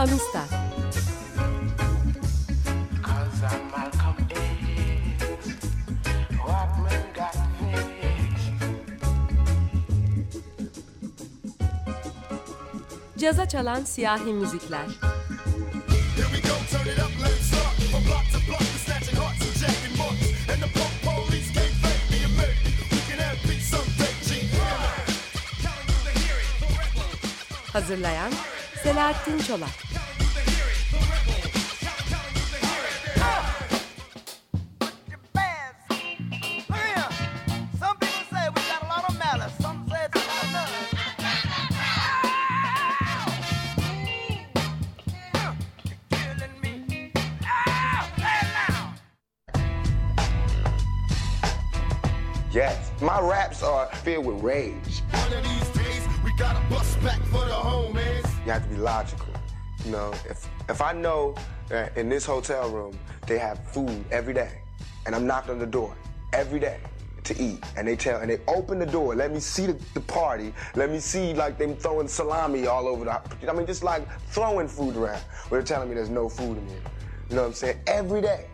Amistad Cause I'm Malcolm X. Walkman got fixed. Caza çalan siyahi müzikler Here we go, rage. One of these days, we gotta bust back for the homies. You have to be logical. You know, if if I know that in this hotel room they have food every day, and I'm knocking on the door every day to eat, and they tell and they open the door, let me see the, the party, let me see like them throwing salami all over the. I mean, just like throwing food around. But they're telling me there's no food in here. You know what I'm saying? Every day.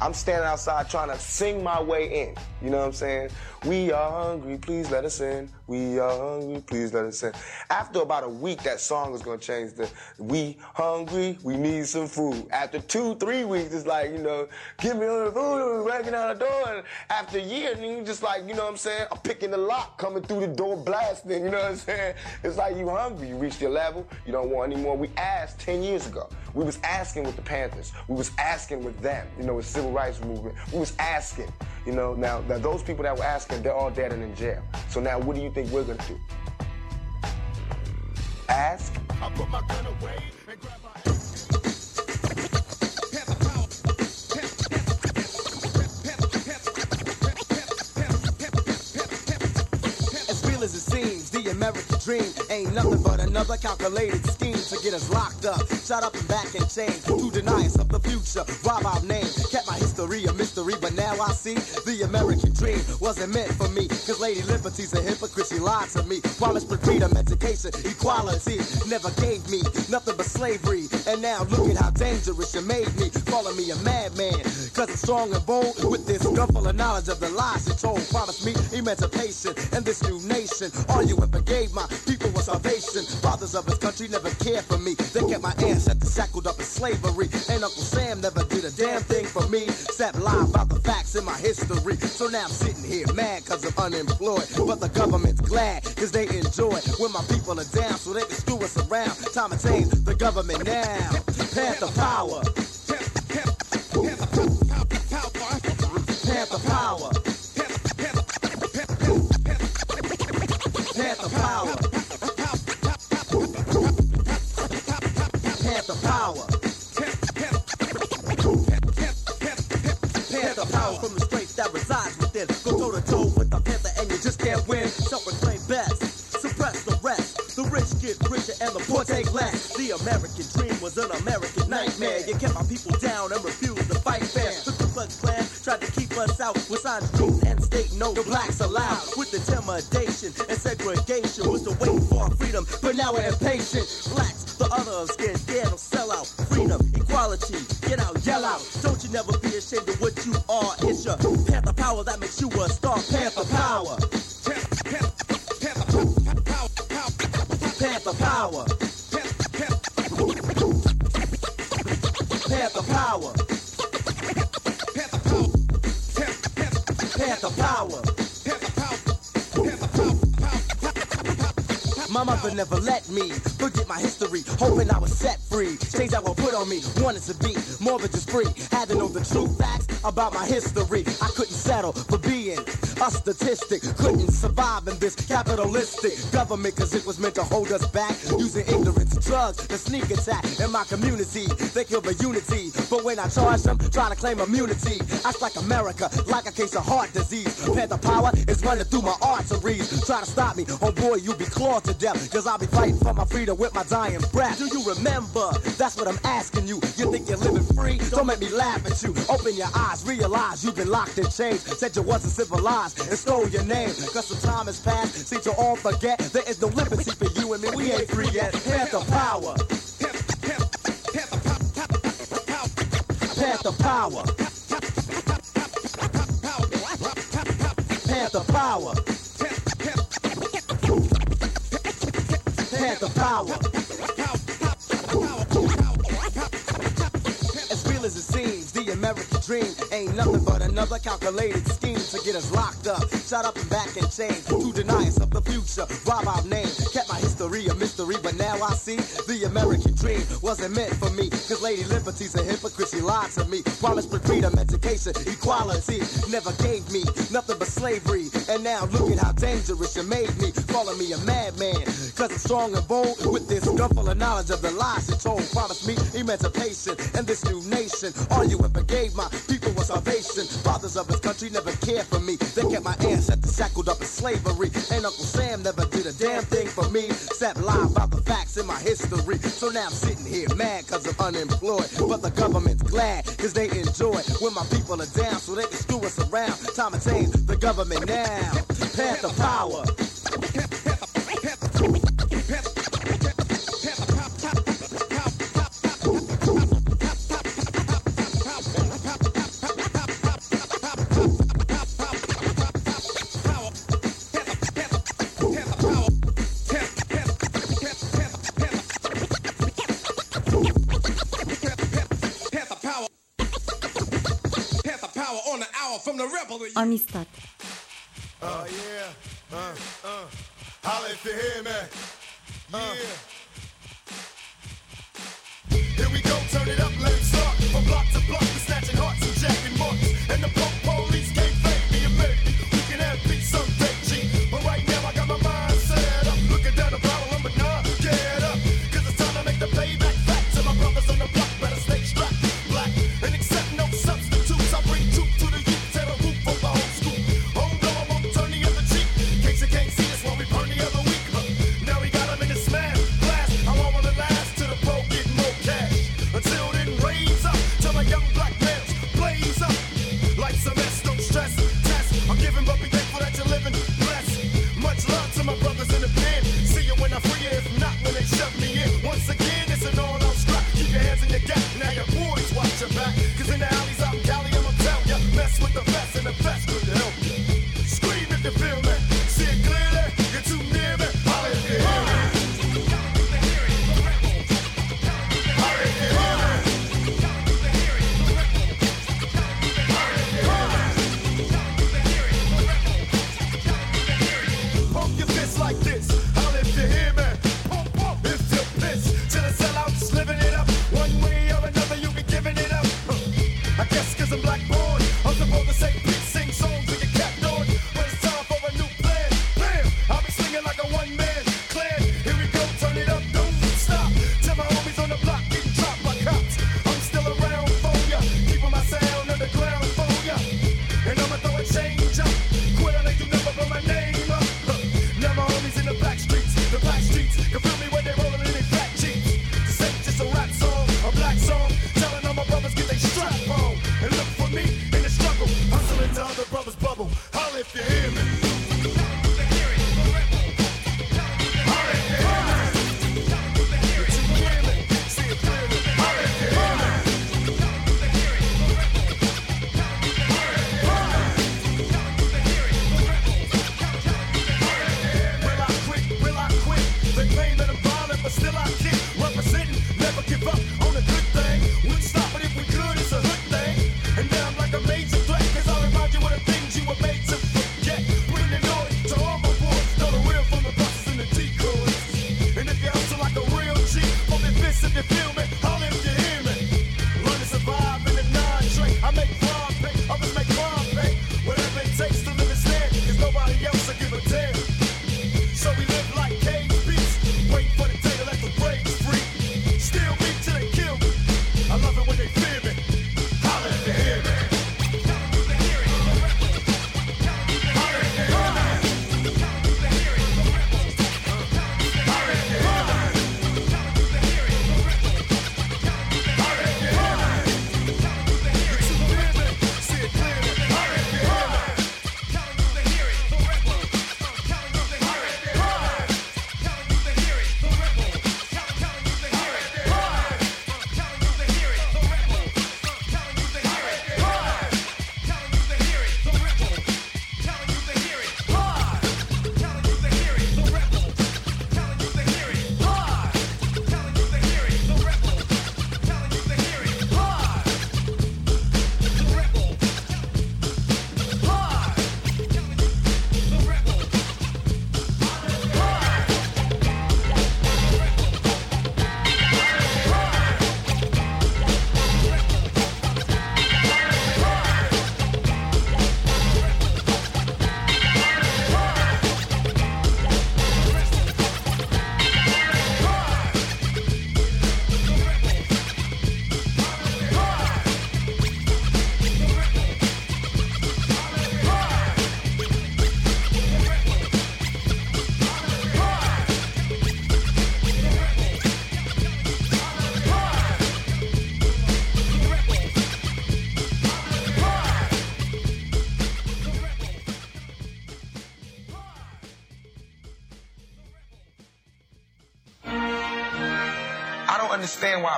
I'm standing outside trying to sing my way in. You know what I'm saying? We are hungry, please let us in. We are hungry, please let us in. After about a week, that song is gonna change the we hungry, we need some food. After two, three weeks, it's like, you know, give me all the food, We're breaking out the door. And after a year, and you just like, you know what I'm saying? I'm picking the lock, coming through the door, blasting, you know what I'm saying? It's like you hungry, you reached your level, you don't want any more. We asked 10 years ago. We was asking with the Panthers. We was asking with them, you know, with civil rights movement. We was asking, you know, now, now those people that were asking, they're all dead and in jail. So now what do you think we're gonna do? Ask? American dream ain't nothing but another calculated scheme to get us locked up, shut up and back in chains, to deny us of the future, rob our name. Kept my history a mystery, but now I see the American dream wasn't meant for me. Cause Lady Liberty's a hypocrite, she lied to me. Promised me freedom, education, equality, never gave me nothing but slavery. And now look at how dangerous you made me, calling me a madman. Cause I'm strong and bold with this gun full of knowledge of the lies she told. Promised me emancipation and this new nation. All you ever gave my people a salvation. Fathers of his country never cared for me. They kept my ancestors shackled up in slavery. And Uncle Sam never did a damn thing for me. Except lie about the facts in my history. So now I'm sitting here mad cause I'm unemployed. But the government's glad cause they enjoy when my people are down so they can screw us around. Time to change the government now. Panther power. Panther power. Panther power. Panther power. Panther power from the strength that resides within. Go toe to toe with the panther and you just can't win. Self-proclaimed best. Suppress the rest. The rich get richer and the poor take less. The American dream was an American nightmare. You kept my people down and refused to fight fair. The Ku Klux Klan tried to keep us out with signs, no blacks allowed. With intimidation and segregation was the way for freedom, but now we're impatient. Blacks, the other scared, scared of sell out. Freedom, equality, get out, yell out. Don't you never be ashamed of what you are. It's your panther power that makes you a star. Panther power. Never let me forget my history, hoping I was set free. Things that were put on me, wanted to be more than just free. Had to know the true facts about my history. I couldn't settle for being a statistic. Couldn't survive in this capitalistic government because it was meant to hold us back. Using ignorance, drugs, the sneak attack in my community. They kill the unity. But when I charge them, try to claim immunity. Acts like America, like a case of heart disease. Panther power is running through my arteries. Try to stop me, oh boy, you'll be clawed to death. Cause I'll be fighting for my freedom with my dying breath. Do you remember? That's what I'm asking you. You think you're living free? Don't make me laugh at you. Open your eyes, realize you've been locked in chains. Said you wasn't civilized and stole your name. Cause the time has passed, Since to all forget. There is no liberty for you and me. We ain't free yet. Path the power. Path power. Panther power. had the power. American dream ain't nothing but another calculated scheme to get us locked up, shut up and back and chains To deny us of the future, rob our name. Kept my history a mystery, but now I see the American dream wasn't meant for me. Cause Lady Liberty's a hypocrite, she lied to me. Promised for freedom, education, equality. Never gave me nothing but slavery. And now look at how dangerous you made me. Calling me a madman, cause I'm strong and bold with this gunful of knowledge of the lies you told. Promised me emancipation and this new nation. Are you a gave my people a salvation. Fathers of his country never cared for me. They kept my ancestors shackled up in slavery. And Uncle Sam never did a damn thing for me. Sat live about the facts in my history. So now I'm sitting here mad cause I'm unemployed. But the government's glad cause they enjoy when my people are down so they can screw us around. Time to change the government now. Pass power. está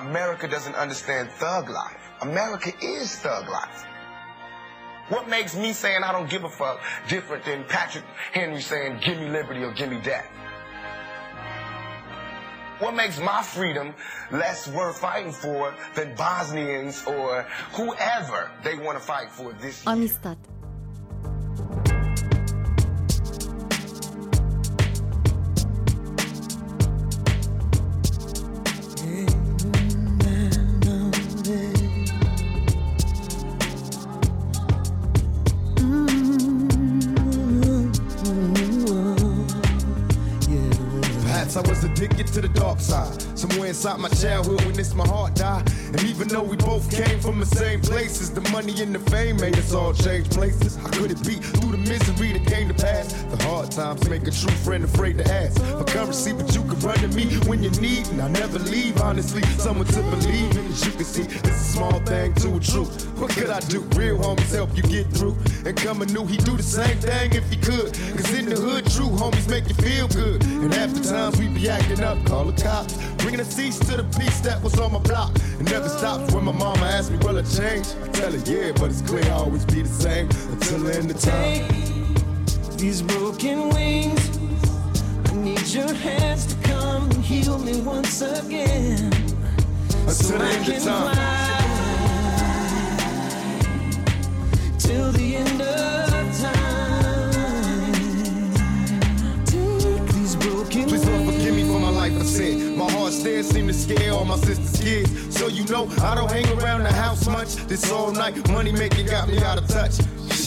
America doesn't understand thug life. America is thug life. What makes me saying I don't give a fuck different than Patrick Henry saying give me liberty or give me death? What makes my freedom less worth fighting for than Bosnians or whoever they want to fight for this year? Amistad. Dark side. Somewhere inside my childhood witnessed my heart die. And even though we both came from the same places, the money and the fame made us all change places. How could it be through the misery that came to pass? The hard times make a true friend afraid to ask for currency, but you can run to me when you need, and I never leave. Honestly, someone to believe in. As you can see, it's a small thing to a truth. What could I do? Real homies help you get through. And coming new, he do the same thing if he could. Cause in the hood, true homies make you feel good. And after times we be acting up, call the cops. Bringing a cease to the peace that was on my block. It never stops when my mama asks me, will I change? I tell her, yeah, but it's clear I'll always be the same until the end of time. These broken wings, I need your hands to come and heal me once again. Until the I end can of time. Scare all my sister's kids. So you know I don't hang around the house much. This all night money making got me out of touch.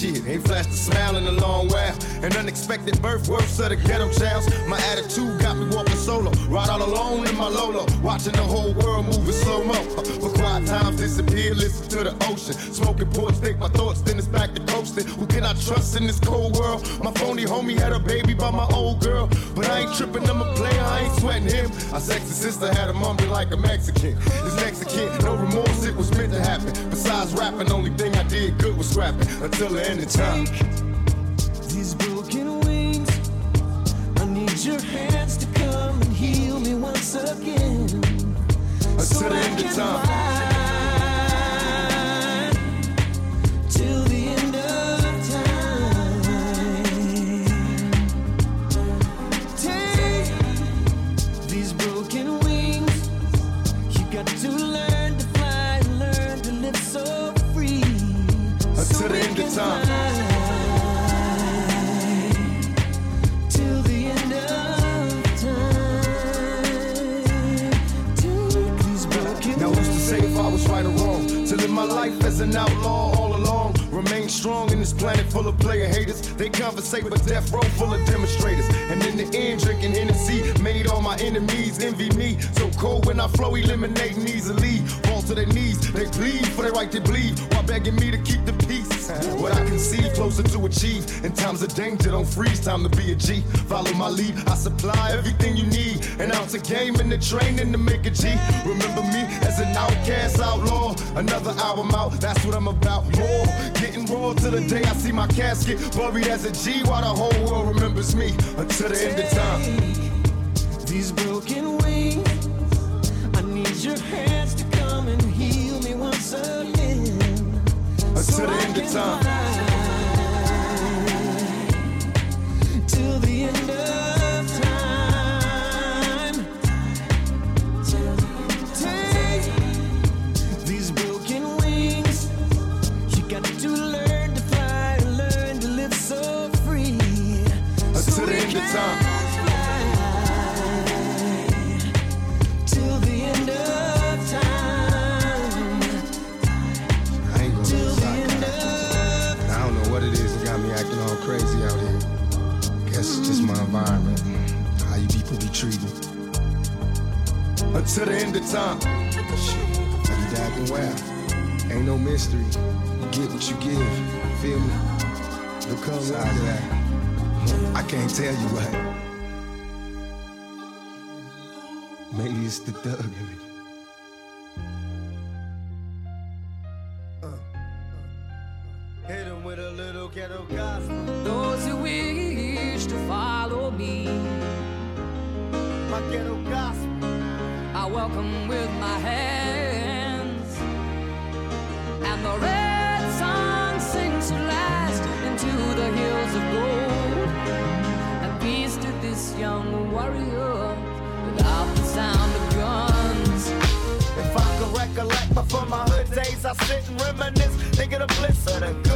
Shit, ain't flashed a smile in a long while. An unexpected birth, worth of the ghetto childs. My attitude got me walking solo. Ride all alone in my Lolo. Watching the whole world move in slow mo. Uh, but quiet times disappear, listen to the ocean. Smoking porch, think my thoughts, then it's back to coasting. Who can I trust in this cold world? My phony homie had a baby by my old girl. But I ain't tripping, I'm a player, I ain't sweating him. Our sexy sister had a mumble like a Mexican. This Mexican, no remorse, was meant to happen. Besides rapping, only thing I did good was scrapping until the end of time. These broken wings, I need your hands to come and heal me once again. Until the end of time. Say if I was right or wrong? To live my life as an outlaw all along. Remain strong in this planet full of player haters. They conversate but death row full of demonstrators. And in the end, drinking Hennessy made all my enemies envy me. So cold when I flow, eliminating easily. Fall to their knees, they plead for their right to bleed while begging me to keep the What I can see closer to achieve. In times of danger, don't freeze. Time to be a G. Follow my lead. I supply everything you need. An ounce of game in the training to make a G. Remember me as an outcast outlaw. Another album out, that's what I'm about. More getting raw till the day I see my casket buried as a G. While the whole world remembers me until the end of time. These broken wings, I need your hands to come and heal me once again. Until the end of time. Till the end of time. Environment, how you people be treated. Until the end of time. Shit, you dapping well. Ain't no mystery. You get what you give. Feel me? It'll come like that. I can't tell you what. Maybe it's the thug in me. I sit and reminisce, thinking of bliss of the good.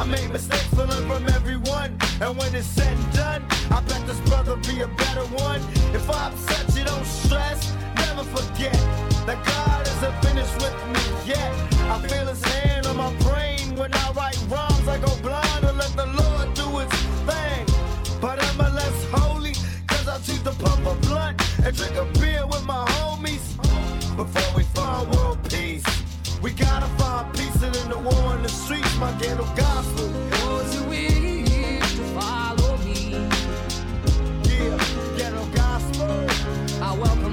I made mistakes, learned from everyone. And when it's said and done, I bet this brother be a better one. If I upset you, don't stress. Never forget that God isn't finished with me yet. I feel His hand on my brain when I write rhymes. I go blind and let the Lord do His thing. But I'm a less holy, cause I choose to pump a blunt and drink a beer with my homies. Before we find world peace, we gotta find peace. Constant in the war in the streets, my ghetto gospel. Those who wish to follow me. Yeah, ghetto gospel. I welcome.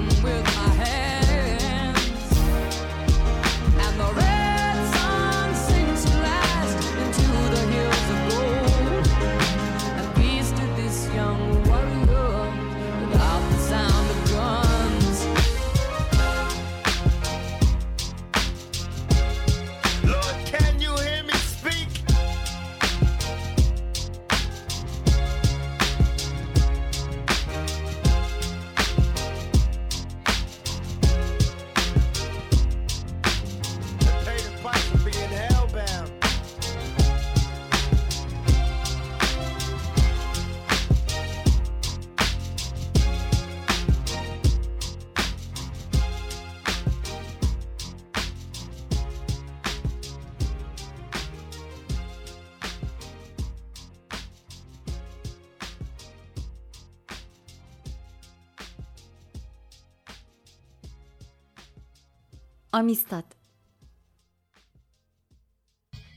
amistad.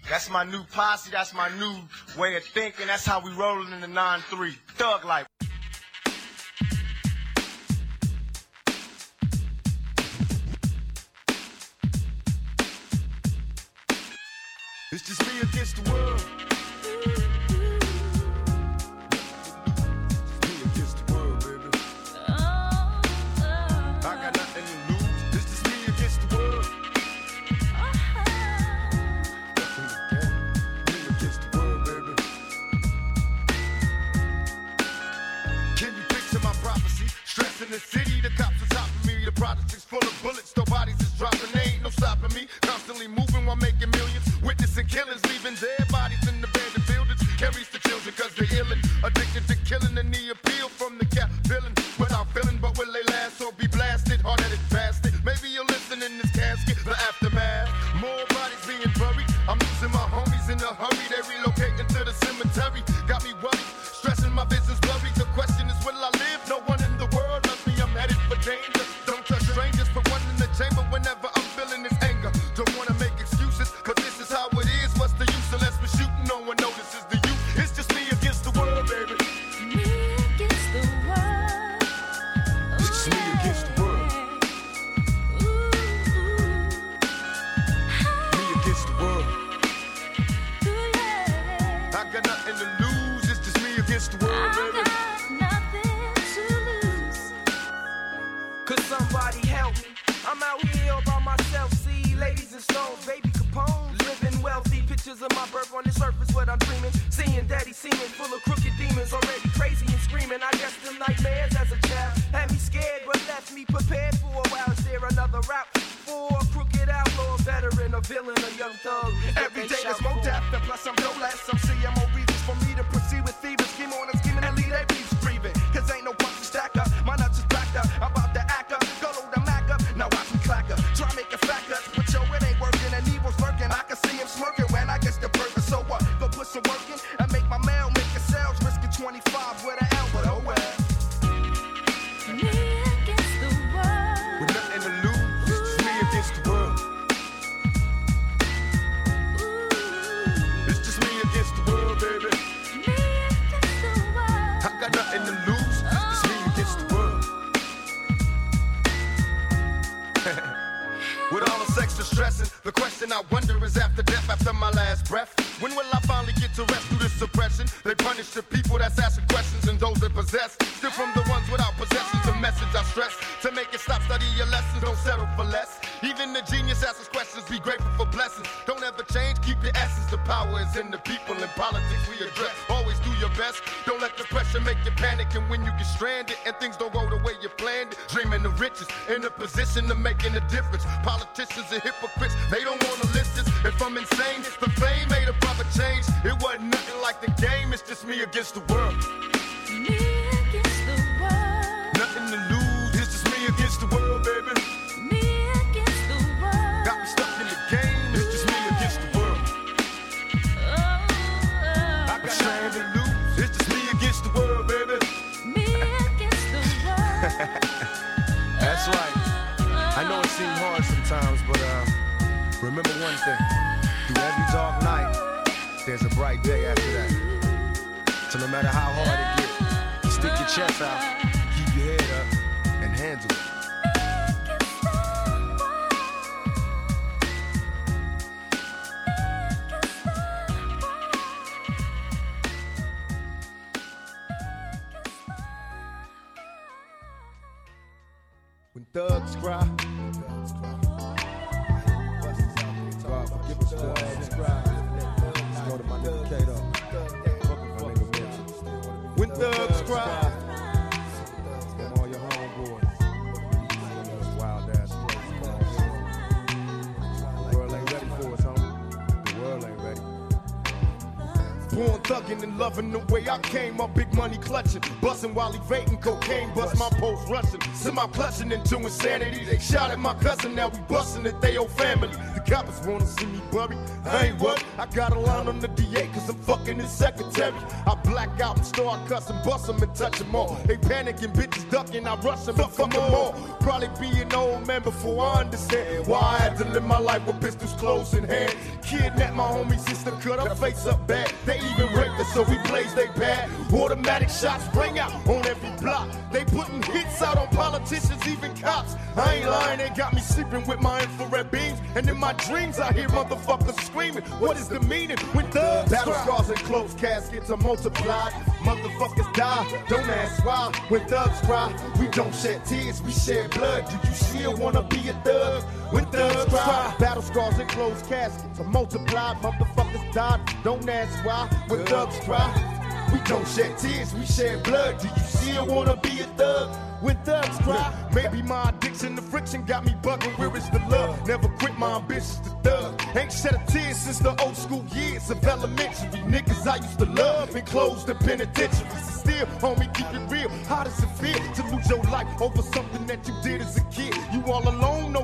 That's my new posse, that's my new way of thinking, that's how we rolling in the 9-3. Thug life. It's just me against the world. For a crooked outlaw, veteran, a villain, a young thug? Every day there's a bright day after that. So no matter how hard it gets, stick your chest out, keep your head up, and handle it. Way I came up, big money clutching, bustin' while evading cocaine, bust my post rushing, send my clutching into insanity. They shot at my cousin, now we bustin' at they old family. The coppers wanna see me buried, I ain't worried. I got a line on the DA cause I'm fucking his secretary. I black out and start cussing, bust 'em and touch 'em all. They panicking, bitches ducking, I rush 'em and fuck 'em all. Probably be an old man before I understand why I had to live my life with pistols close in hand. Kidnap my homie sister, cut her face up bad. They even raped her, so we blaze they bad. Automatic shots ring out on every block. They putting hits out on politicians, cops. I ain't lying, they got me sleeping with my infrared beams. And in my dreams, I hear motherfuckers screaming. What is the meaning when thugs Battle scars and closed caskets are multiplied. Motherfuckers die, don't ask why. When thugs cry, we don't shed tears, we shed blood. Do you still wanna be a thug? When thugs cry, battle scars and closed caskets are multiplied. Motherfuckers die, don't ask why. When thugs cry, we don't shed tears, we shed blood. Do you still wanna be a thug? When thugs cry, maybe my addiction to friction got me bugging. Where is the love? Never quit my ambitions to thug. Ain't shed a tear since the old school years of elementary. Niggas I used to love and close the penitentiaries. Still, homie, keep it real. How does it feel to lose your life over something that you did as a kid? You all alone, no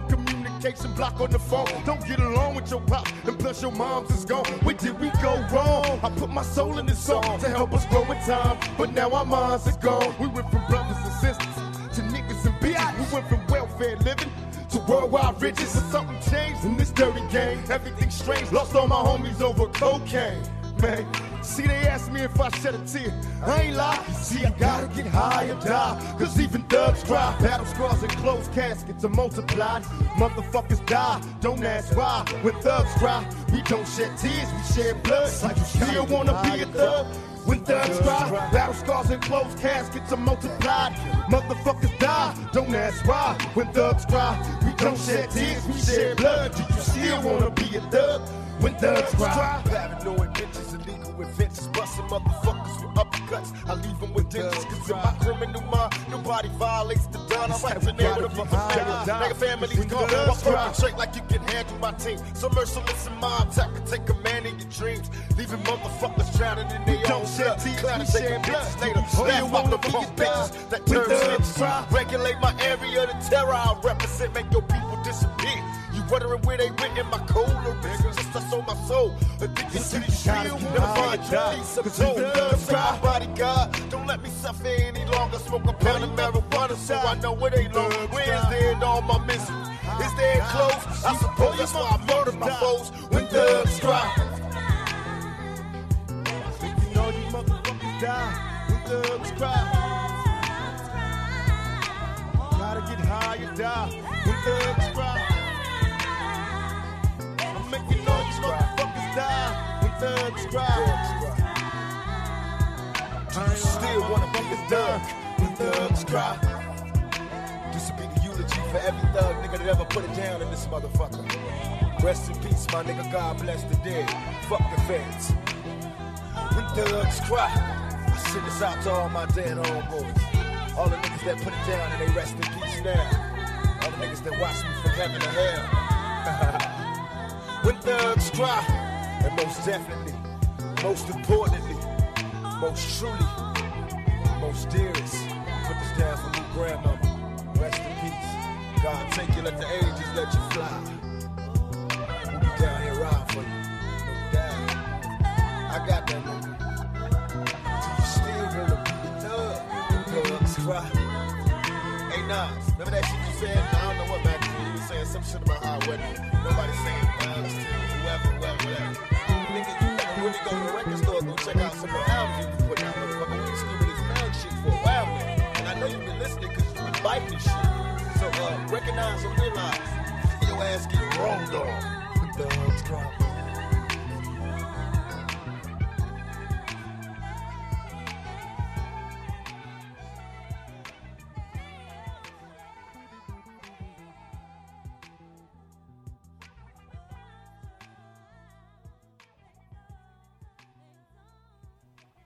communication, block on the phone. Don't get along with your pop, and plus your mom's is gone. Where did we go wrong? I put my soul in this song to help us grow in time, but now our minds are gone. We went from brothers and sisters to niggas and bitches. We went from welfare living to worldwide riches. But something changed in this dirty game. Everything strange. Lost all my homies over cocaine. Man, see, they asked me if I shed a tear. I ain't lie. See, I gotta get high or die. Cause even thugs cry. Battle scars and closed caskets are multiplied. Motherfuckers die. Don't ask why. When thugs cry, we don't shed tears, we shed blood. Like you still wanna be a thug? When thugs cry, battle scars and closed caskets are multiplied. Motherfuckers die, don't ask why. When thugs cry, we don't shed tears, we shed blood. Do you still wanna be a thug? When thugs cry, Paranoid bitches, adventures, busting motherfuckers with uppercuts. I leave them with dentures, cause in my criminal mind, nobody violates the dawn. I write the name of the motherfucker. Nigga, family's gone. Walk perpetrate like you can handle my team. So merciless in my attack can take command in your dreams. Leaving motherfuckers drowning in their don't own shed blood. tears, Clown we and take shed blood. bitches later. Laugh off the punk a bitches that turn snitches. Regulate my area, the terror I represent, make your people disappear. Wondering where they went in my cold lyrics? Just I sold my soul. Addicted to these gotta shield, never find and you die. need Cause dope. thugs cry. my bodyguard, don't let me suffer any longer. Smoke a pound of marijuana so I know where they long. Where's there in all my misery? Is there close? I suppose that's why I murder my foes when thugs cry. You know you motherfuckers die when thugs cry. Gotta get high and die when thugs thugs cry. Do you still wanna be a thug when thugs cry? This will be the eulogy for every thug nigga that ever put it down in this motherfucker. Rest in peace, my nigga. God bless the dead. Fuck the feds. When thugs cry, I send this out to all my dead homeboys. All the niggas that put it down and they rest in peace now. All the niggas that watch me from heaven to hell. when thugs cry, and most definitely, most importantly, most truly, most dearest, put this down for me, grandmama. Rest in peace. God take you, let the angels let you fly. We'll be down here riding for you. No doubt. I got that nigga. Do you still wanna be a thug? Thugs cry. Hey Nas, remember that shit you said? Saying some shit about how when nobody saying thugs to whoever, whoever, whatever. Nigga, you never really go to the record store go check out some of the albums you been putting out, motherfucker. We just this mad shit for a while now. And I know you've been listening because you've been biting shit. So uh, recognize and realize your ass getting wronged on. Thugs cry.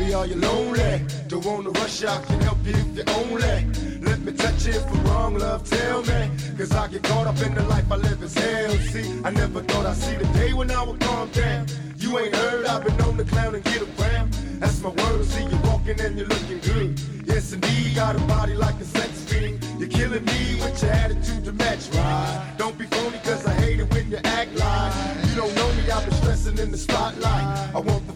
baby, are you lonely? Don't wanna rush out, can help you if you're only. Let me touch you for wrong, love, tell me. Cause I get caught up in the life I live as hell. See, I never thought I'd see the day when I would calm down. You ain't heard, I've been on the clown and get around. That's my word, see you walking and you're looking good. Yes, indeed, got a body like a sex fiend. You're killing me with your attitude to match, right? Don't be phony, cause I hate it when you act like you don't know me. I've been stressing in the spotlight. I want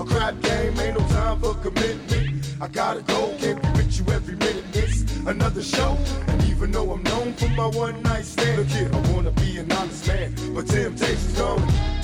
a crap game. Ain't no time for commitment. I gotta go, can't be with you every minute. It's another show, and even though I'm known for my one night stand, look here, I wanna be an honest man, but temptation's gone.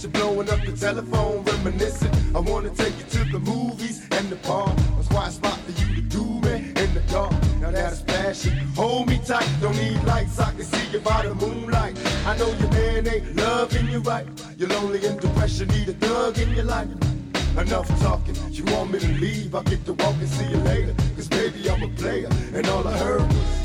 You blowing up the telephone, reminiscing. I wanna take you to the movies and the park. That's why it's spot for you to do me in the dark. Now that's passion. Hold me tight, don't need lights. I can see you by the moonlight. I know your man ain't loving you right. You're lonely and depression, need a thug in your life. Enough talking, you want me to leave? I'll get to walk and see you later. Cause baby, I'm a player, and all I heard was.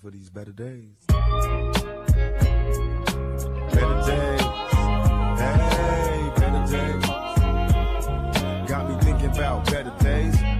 Looking for these better days. Better days. Hey, better days. Got me thinking about better days.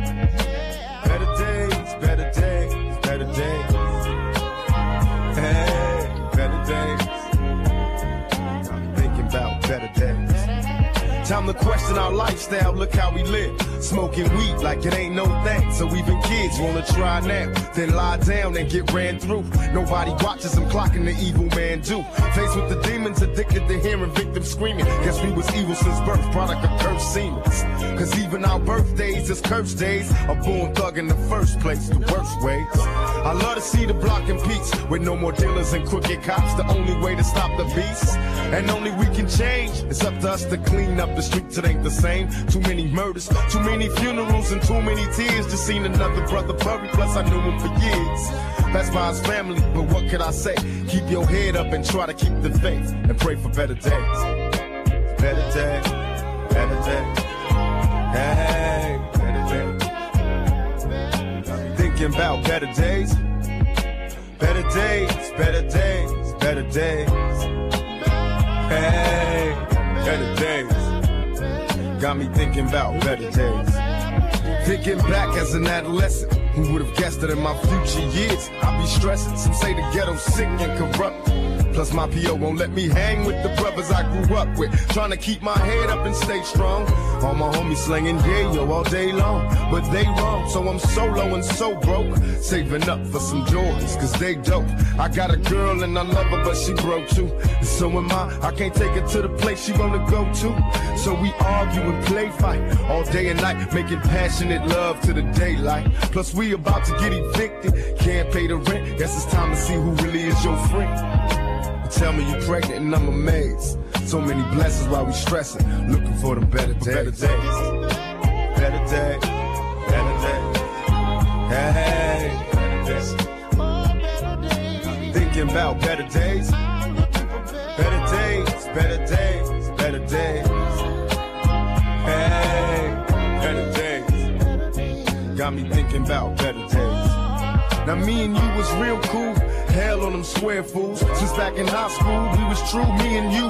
Time to question our lifestyle, look how we live. Smoking weed like it ain't no thing. So even kids wanna try now, then lie down and get ran through. Nobody watches them clocking the evil man do. Faced with the demons, addicted to hearing victims screaming. Guess we was evil since birth, product of cursed demons. Cause even our birthdays is cursed days. A born thug in the first place, the worst ways. I love to see the block in peace with no more dealers and crooked cops. The only way to stop the beast, and only we can change. It's up to us to clean up the streets. It ain't the same. Too many murders, too many funerals, and too many tears. Just seen another brother buried. Plus I knew him for years. That's by his family, but what could I say? Keep your head up and try to keep the faith and pray for better days. Better days, better days. Hey, Thinking about better days. Better days, better days, better days. Hey, better days. Got me thinking about better days. Thinking back as an adolescent, who would have guessed that in my future years I'd be stressing? Some say the ghetto's sick and corrupt. Plus my PO won't let me hang with the brothers I grew up with. Trying to keep my head up and stay strong. All my homies slanging yeah yo all day long, but they wrong. So I'm solo and so broke, saving up for some Jordans cause they dope. I got a girl and I love her, but she broke too. And so am I. I can't take her to the place she wanna go to. So we argue and play fight all day and night, making passionate love to the daylight. Plus we about to get evicted, can't pay the rent. Guess it's time to see who really is your friend. Tell me you're pregnant and I'm amazed. So many blessings while we stressing, looking for them better days. Better days. day, better day. Hey, better day. Thinking about better days. Better days, better days, better days. Hey, better days. Got me thinking about better days. Now me and you was real cool. Hell on them square fools. Since back in high school, we was true, me and you.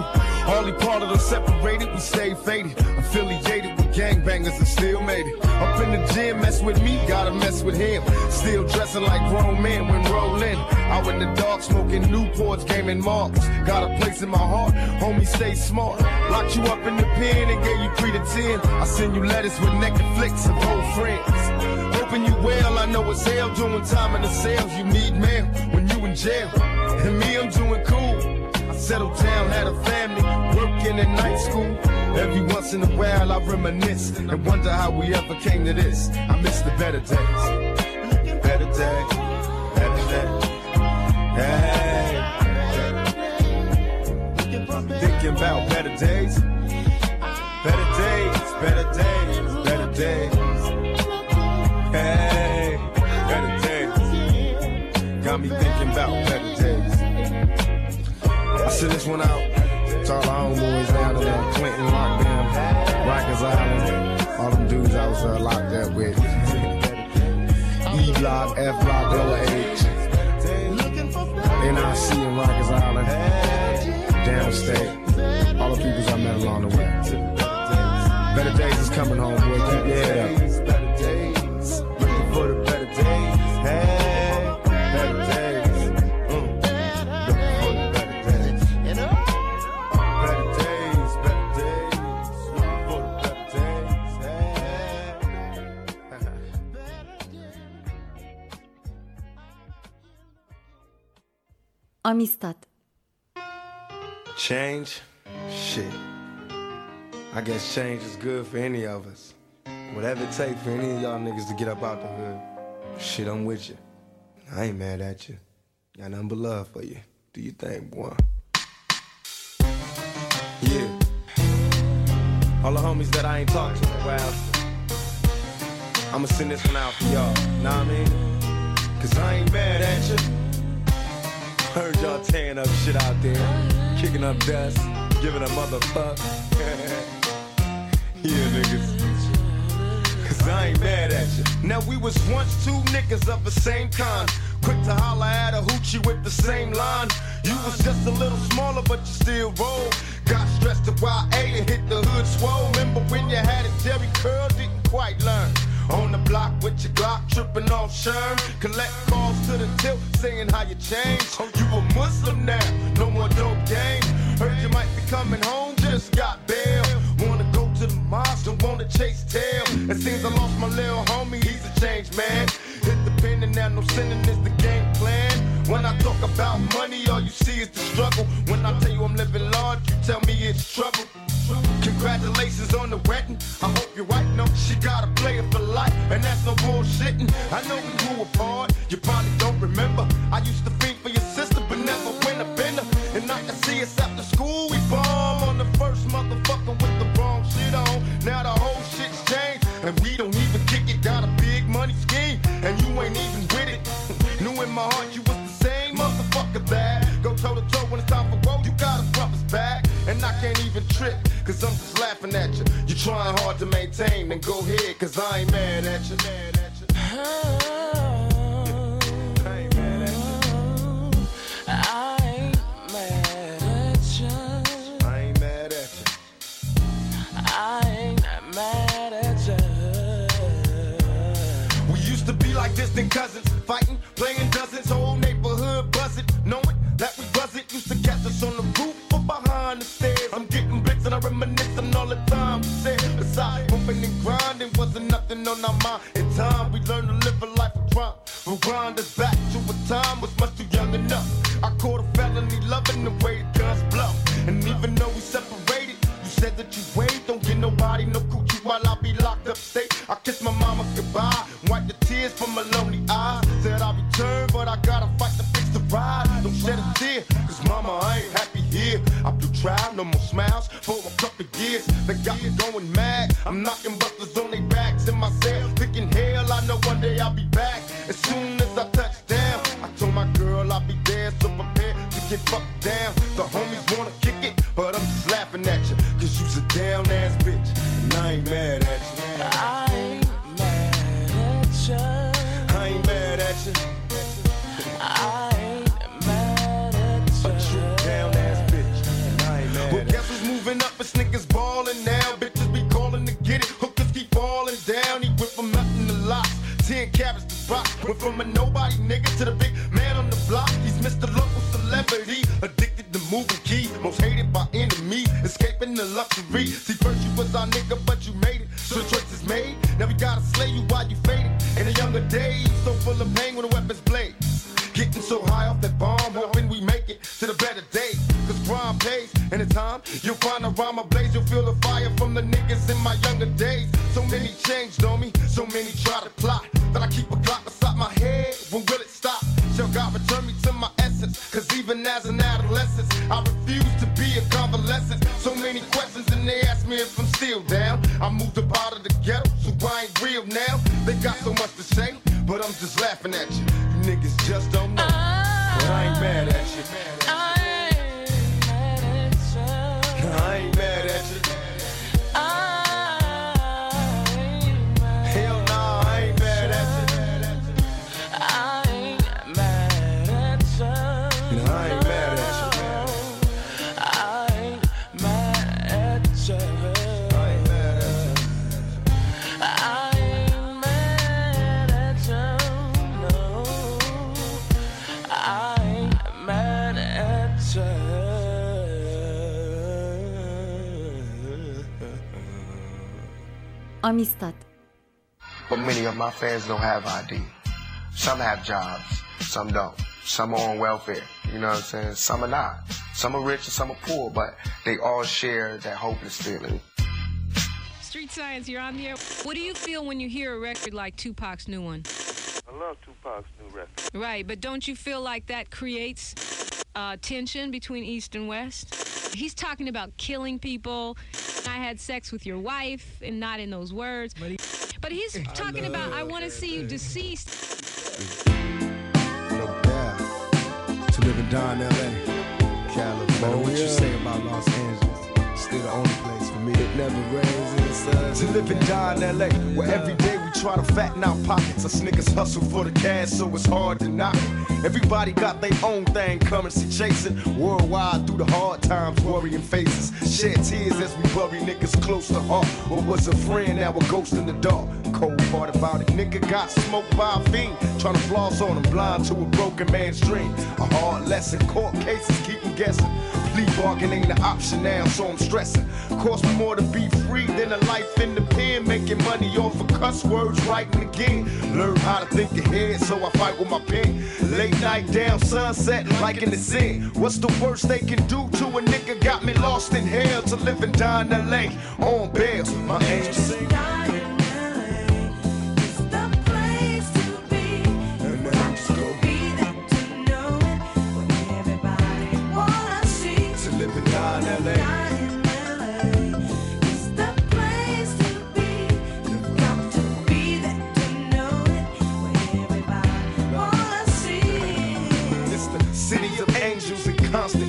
Only part of them separated, we stayed faded. Affiliated with gangbangers and still made it. Up in the gym, mess with me, gotta mess with him. Still dressing like grown men when rolling. Out in the dark, smoking Newports, gaming marks. Got a place in my heart, homie, stay smart. Locked you up in the pen and gave you three to ten. I send you letters with flicks of old friends. Hoping you well, I know it's hell doing time in the sales. You need mail when you jail. And me, I'm doing cool. I settled down, had a family, working in night school. Every once in a while, I reminisce and wonder how we ever came to this. I miss the better days. Better day, better day. Hey. Thinking about better days. Better days, better days, better days. About. I send this one out to all our homeboys down in uh, Clinton, lockdown, Rikers Island, all them dudes I was uh, locked up with. E block, F block, L H. NIC in Rikers Island, downstate. All the peoples I met along the way. Better days is coming home, boy. Keep your head up. Amistad. Change? Shit. I guess change is good for any of us. Whatever it takes for any of y'all niggas to get up out the hood. Shit, I'm with you. I ain't mad at you. Got nothing but love for you. Do you think, boy? Yeah. All the homies that I ain't talked to in a while. I'ma send this one out for y'all. Know what I mean? Cause I ain't mad at you. Heard y'all tearing up shit out there, kicking up dust, giving a motherfuck. yeah, niggas. Cause I ain't mad at you. Now we was once two niggas of the same kind. Quick to holler at a hoochie with the same line. You was just a little smaller, but you still roll. Got stressed to YA and hit the hood swole. Remember when you had it, Jheri curl didn't quite learn. On the block with your Glock, tripping off Sherm. Collect calls to the tilt, saying how you changed. Oh, you a Muslim now, no more dope game. Heard you might be coming home, just got bail. Wanna go to the mosque, don't wanna chase tail. It seems I lost my little homie, he's a changed man. Hit the pen and now no sinning is the game plan. When I talk about money, all you see is the struggle. When I tell you I'm living large, you tell me it's trouble. Congratulations on the wedding. I hope you're wife knows she got a player for life, and that's no bullshitting. I know we grew apart, you probably don't remember. I used to think for your sister, but never went a bender. And I can see us after school, we bomb on the first motherfucker with the wrong shit on. Now the whole shit's changed, and we went from nothing to lots. Ten carats to rock. Went from a nobody nigga to the big man on the block. He's Mr. Local Celebrity. Addicted to moving key. Most hated by enemy. Escaping the luxury. See, first you was our nigga, but you made it. So the choice is made. Now we gotta slay you while you faded. In the younger days, so full of pain when the weapons blade. Getting so high off that bomb, hoping we make it to the better days. Cause crime pays, and in time, you'll find a rhyme ablaze. You'll feel the fire from the niggas in my younger days. So many changed on me, I moved up out of the ghetto, so I ain't real now. They got so much to say, but I'm just laughing at you. You niggas just Amistad. But many of my fans don't have ID. Some have jobs, some don't. Some are on welfare, you know what I'm saying? Some are not. Some are rich and some are poor, but they all share that hopeless feeling. Street Science, you're on the air. What do you feel when you hear a record like Tupac's new one? I love Tupac's new record. Right, but don't you feel like that creates uh, tension between East and West? He's talking about killing people. I had sex with your wife, and not in those words. But he's talking about, I want to see you deceased. No doubt. To live and die in LA. California. what you oh, say about Los Angeles. Still the only place for me. It never rains in the sun. To live and die in LA. Where every day we try to fatten our pockets. Us niggas hustle for the cash, so it's hard to knock it. Everybody got their own thing, coming, currency chasing. Worldwide through the hard times, worrying faces. Shed tears as we bury niggas close to heart. What was a friend, now a ghost in the dark. Cold part about it, nigga got smoked by a fiend. Trying to floss on him, blind to a broken man's dream. A hard lesson, court cases keep him guessing. Plea bargain ain't an option now, so I'm stressing. Cost me more to be free than a life in the pen. Making money off of cuss words, writing again. Learn how to think ahead, so I fight with my pen. Late night down, sunset, like in the sin. What's the worst they can do to a nigga? Got me lost in hell to live and die in LA on bail. My angel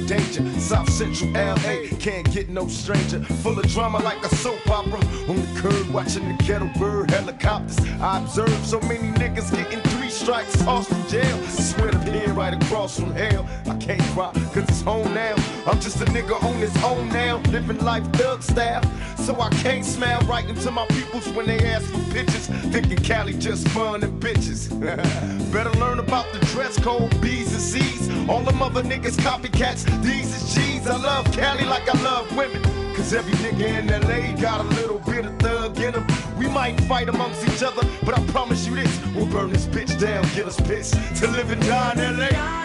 constant South Central LA can't get no stranger. Full of drama like a soap opera. On the curb watching the ghetto bird helicopters. I observe so many niggas getting three strikes, tossed from jail. Swear to being right across from hell. I can't cry cause it's home now. I'm just a nigga on his own now. Living life thug style. So I can't smile right into my peoples when they ask for pictures. Thinking Cali just fun and bitches. Better learn about the dress code, B's and C's. All them other niggas copycats, these is G's. I love Cali like I love women. Cause every nigga in LA got a little bit of thug in him. We might fight amongst each other, but I promise you this we'll burn this bitch down, get us pissed to live and die in LA.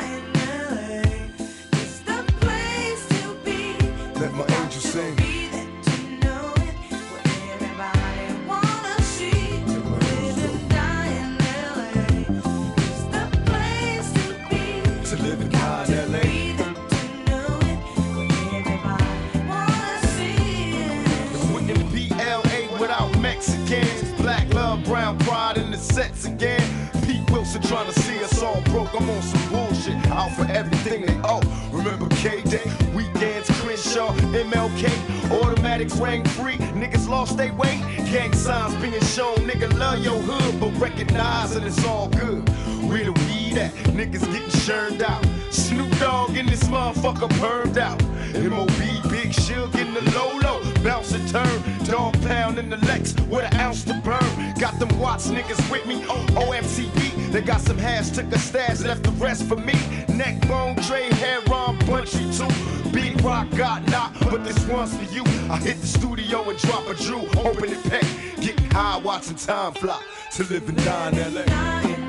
Let my angel sing. Sets again. Pete Wilson trying to see us all broke. I'm on some bullshit. Out for everything they owe. Remember K Day, weekends, Crenshaw, MLK. Automatics ring free, niggas lost their weight. Gang signs being shown, nigga love your hood, but recognize that it's all good. Where the weed at? Niggas getting churned out. Snoop Dogg in this motherfucker permed out. MOB, Big Shug in the low low. Bounce and turn. Dog pound in the Lex with an ounce to burn. Got them Watts niggas with me. Oh, OMCB. They got some hash, took a stash, left the rest for me. Neck bone, Dre, hair on, punchy too. Big rock got knocked, but this one's for you. I hit the studio and drop a Drew, open it pack. Getting high, watching time fly. To live and die in LA.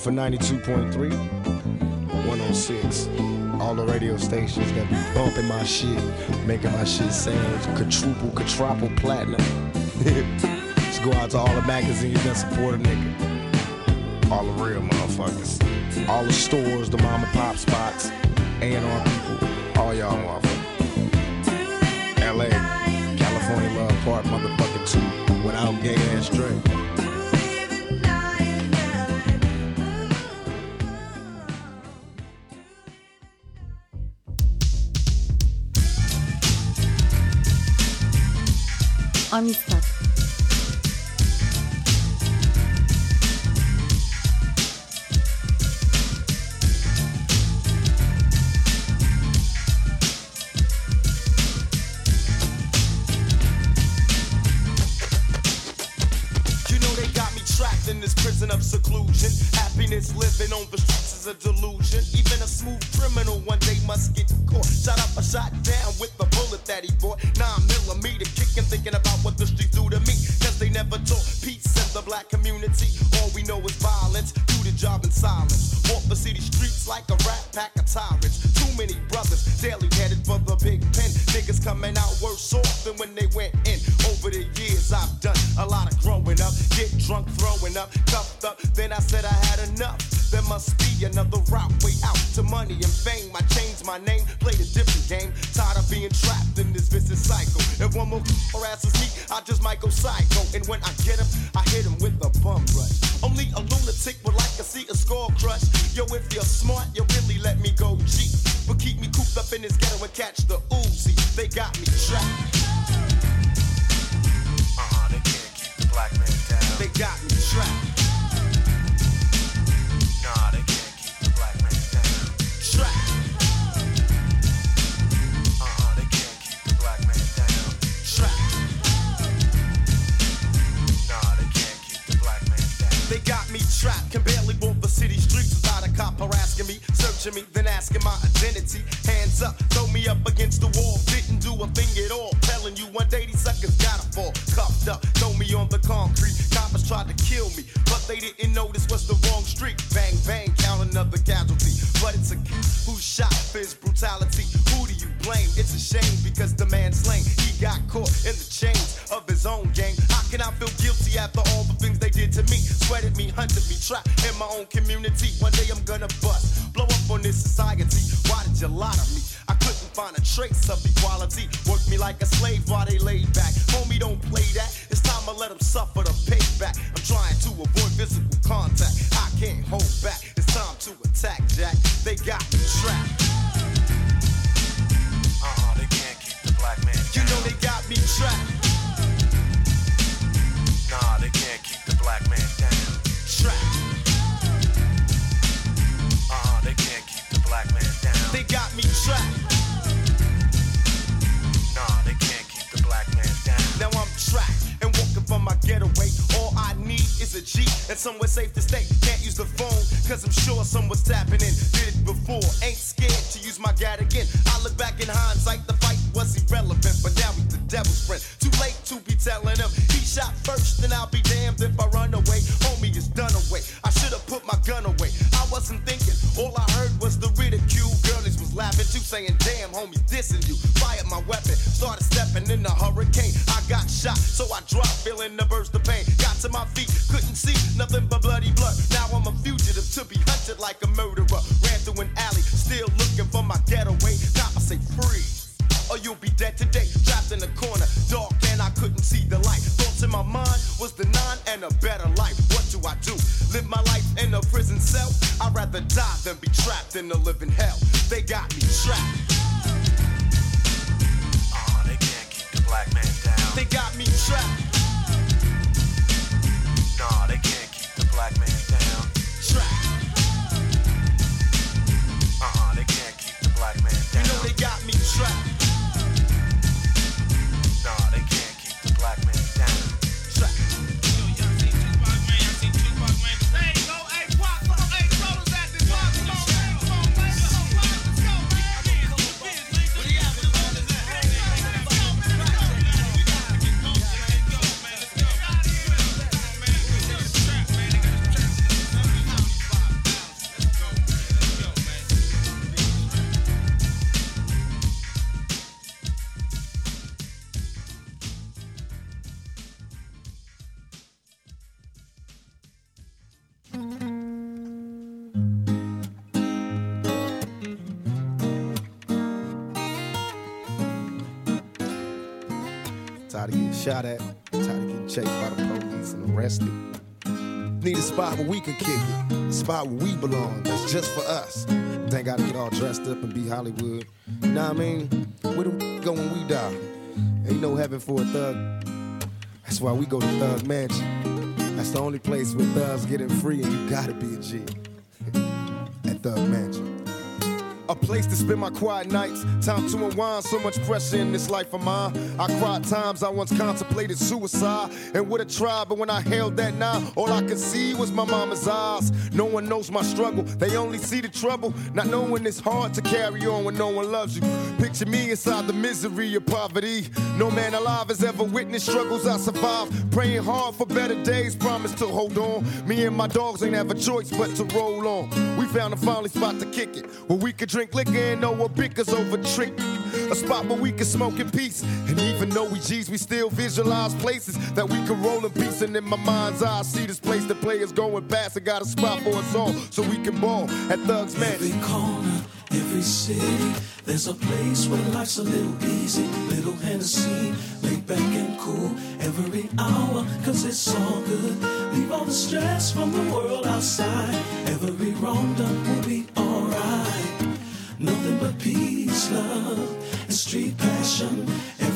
Out for 92.3, 106. All the radio stations that be bumping my shit, making my shit sound quadruple, quadruple platinum. Let's go out to all the magazines that support a nigga. All the real motherfuckers. All the stores, the mom and pop spots, A&R people, all y'all motherfuckers. LA, California Love Park, motherfucking two, without gay ass Dre. Amistad. Just might go psycho. And when I get him, I hit him with a bum rush. Only a lunatic would like to see a score crush. Yo, if you're smart, you really let me go cheap. But keep me cooped up in this ghetto and catch the Uzi. They got me trapped. Uh-uh, they can't keep the black man down. They got me trapped. Me, me, then asking my identity. Hands up, throw me up against the wall, didn't do a thing at all. Telling you one day these suckers gotta fall. Cuffed up, throw me on the concrete. Coppers tried to kill me, but they didn't know this was the wrong street. Bang, bang, count another casualty. But it's a kid who shot his brutality. Who do you blame? It's a shame because the man's slain. He got caught in the chains of his own gang. How can I feel guilty after all the things they did to me? Sweated me, hunted me, trapped in my own community. One day I'm gonna bust, Why did you me? I couldn't find a trace of equality. Worked me like a slave while they laid back. Homie, don't play that. It's time to let them suffer the payback. I'm trying to avoid physical contact. I can't hold back. It's time to attack, Jack. They got me trapped. Uh-uh, they can't keep the black man You know they got me trapped. A and somewhere safe to stay. Can't use the phone, cause I'm sure someone's tapping in. Did it before, ain't scared to use my gat again. I look back in hindsight, the fight was irrelevant, but now he's the devil's friend. Too late to be telling him he shot first, and I'll be damned if I run away. Homie is done away. I should have put my gun away. I wasn't thinking, all I heard was the ridicule. Girlies was laughing too, saying, Damn, homie, dissing you. Fired my weapon, started stepping in the hurricane. I got shot, so I dropped, Tired of getting shot at, tired of getting chased by the police and arrested. Need a spot where we can kick it, a spot where we belong, that's just for us. Ain't gotta get all dressed up and be Hollywood. You know what I mean? Where do we go when we die? Ain't no heaven for a thug. That's why we go to Thug Mansion. That's the only place where thugs getting free and you gotta be a G. At Thug Mansion. Place to spend my quiet nights. Time to unwind. So much pressure in this life of mine. I cried times I once contemplated suicide and would have tried, but when I held that nine, all I could see was my mama's eyes. No one knows my struggle. They only see the trouble. Not knowing it's hard to carry on when no one loves you. Picture me inside the misery of poverty. No man alive has ever witnessed struggles I survived. Praying hard for better days. Promise to hold on. Me and my dogs ain't have a choice but to roll on. We found a finally spot to kick it where we could drink liquor and know what bickers over trick. A spot where we can smoke in peace. And even though we G's, we still visualize places that we can roll in peace. And in my mind's eye, I see this place the players going past. I got a spot for us all so we can ball at Thugs Mansion. Every corner, every city, there's a place where life's a little easy. Little Hennessy, laid back and cool every hour, cause it's all good. Leave all the stress from the world outside. Every wrong done will be alright. Nothing but peace, love, and street passion.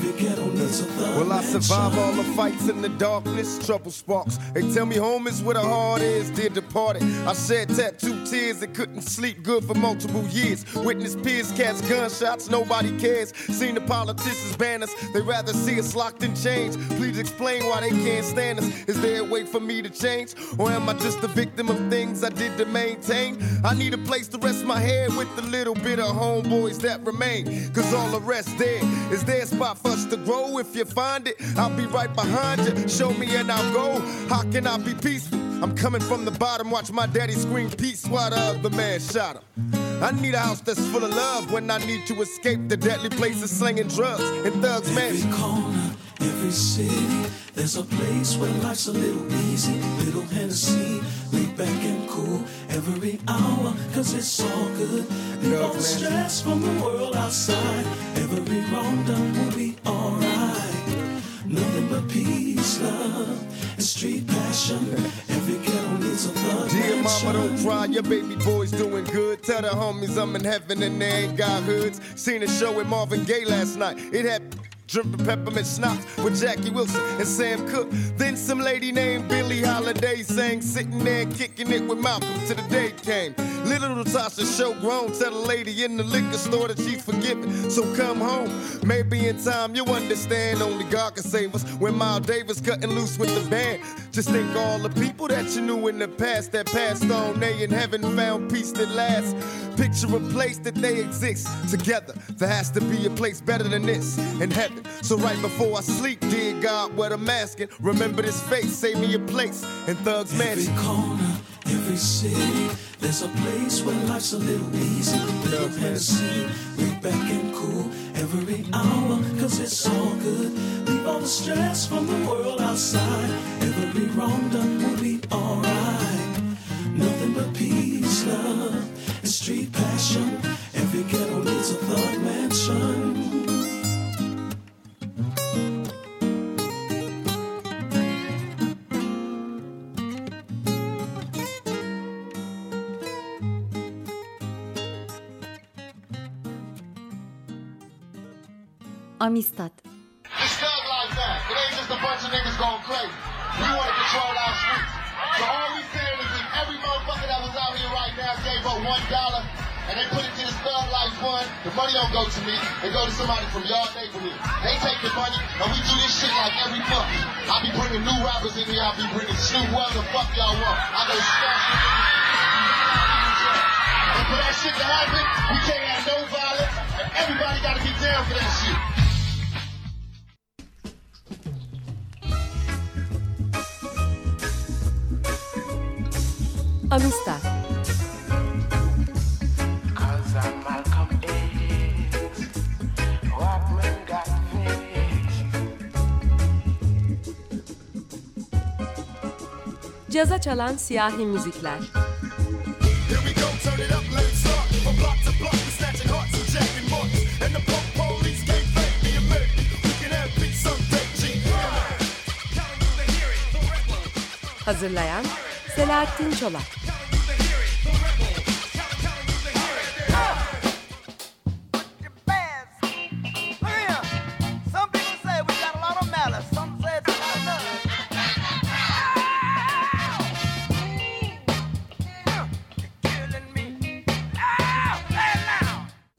Will I survive all the fights in the darkness? Trouble sparks. They tell me home is where the heart is. Dear departed, I shed tattoo tears and couldn't sleep good for multiple years. Witness peers catch gunshots, nobody cares. Seen the politicians ban us, they rather see us locked in chains. Please explain why they can't stand us. Is there a way for me to change? Or am I just a victim of things I did to maintain? I need a place to rest my head with the little bit of homeboys that remain. Cause all the rest there is there a spot for to grow. If you find it, I'll be right behind you. Show me and I'll go. How can I be peaceful? I'm coming from the bottom, watch my daddy scream peace while the other man shot him. I need a house that's full of love when I need to escape the deadly places slinging drugs and thugs, man. Every city, there's a place where life's a little easy. Little Hennessy, laid back and cool every hour, cause it's all good. Leave all the stress from the world outside. Every wrong done will be alright. Nothing but peace, love, and street passion. Every ghetto needs a thug. Dear mama, don't cry, your baby boy's doing good. Tell the homies I'm in heaven and they ain't got hoods. Seen a show with Marvin Gaye last night. It had dripping peppermint schnapps with Jackie Wilson and Sam Cooke. Then some lady named Billie Holiday sang, sitting there kicking it with Malcolm till the day came. Little Latasha show grown, tell the lady in the liquor store that she's forgiven. So come home, maybe in time you'll understand. Only God can save us. When Miles Davis cutting loose with the band, just think all the people that you knew in the past that passed on. They in heaven found peace that lasts. Picture a place that they exist together. There has to be a place better than this in heaven. So right before I sleep, dear God, what I'm asking, remember this face, save me a place in Thugs Every Mansion. corner, Every city, there's a place where life's a little easy. Little Hennessy, laid back and cool every hour, cause it's all good. Leave all the stress from the world outside. Every wrong done will be alright. Dollar and they put it to this thug life fund, the money don't go to me. It go to somebody from your neighborhood. They take the money and we do this shit like every. I be bringing new rappers in here. I be bringing Snoop the fuck y'all want. I go smash it. And for that shit to happen, we can't have no violence. And everybody got to down for that shit. Can have peace someday, G. Hazırlayan Selahattin Çolak.